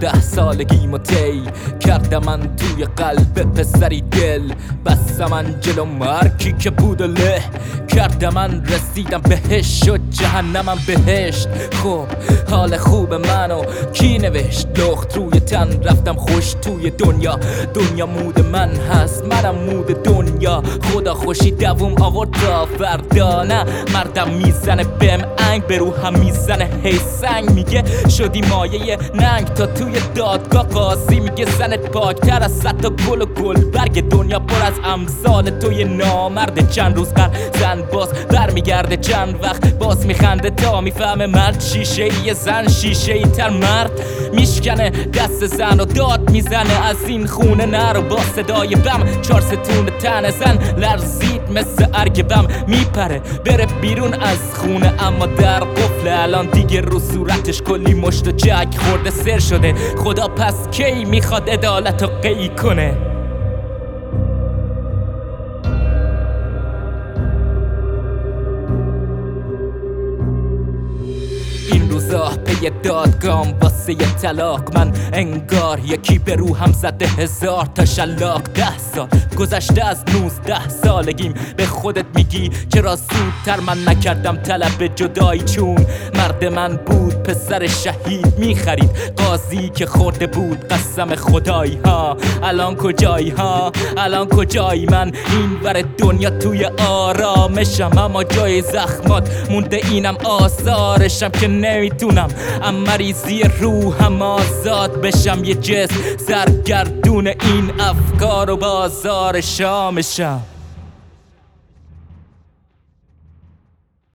ده سالگی متی کردم من توی قلب پسری دل. بس من جلو مرکی که بود له. کردم من رسیدم بهش و جهنمم بهشت. خب حال خوب منو کی نوشت؟ لخت روی تن رفتم خوش توی دنیا. دنیا مود من هست منم مود دنیا. خدا خوشی دووم آورد تا فردا. نه مردم می‌زنه بهم انگ به هم می‌زنه هی سنگ. میگه شدی مایه ننگ تا توی دادگاه قاضی. میگه زنت پاکتر از صد تا گل و گل برگ دنیا پر از امثال توی نامرد. چند روز قر زن باز برمیگرده چند وقت. باز میخنده تا می‌فهمه مرد شیشه ای زن شیشه ای تر مرد. میشکنه دست زن و داد می‌زنه. از این خونه نرو با صدای بم. چار ستون تن زن لرزید مثل ارگ بم. میپره بره بیرون از خونه. اما در قفل الان دیگه رو صورتش کلی مشت و جک خورده سر شده. خدا پس کی می‌خواد عدالت رو قی کنه؟ Моє дотком, ком یه طلاق من انگار یکی به روحم زده هزار تا شلاق ده سال گذشته از نوزده سالگیم به خودت میگی چرا زودتر من نکردم طلب جدایی چون مرد من بود پسر شهید می‌خرید قاضی که خورده بود قسم خدایی ها الان کجایی ها الان کجایی من این ور دنیا توی آرامشم اما جای زخمات مونده اینم آثارشم که نمی‌تونم اما مریضی روحم آزاد بشم یه جس سرگردون این افکار و بازار شامشم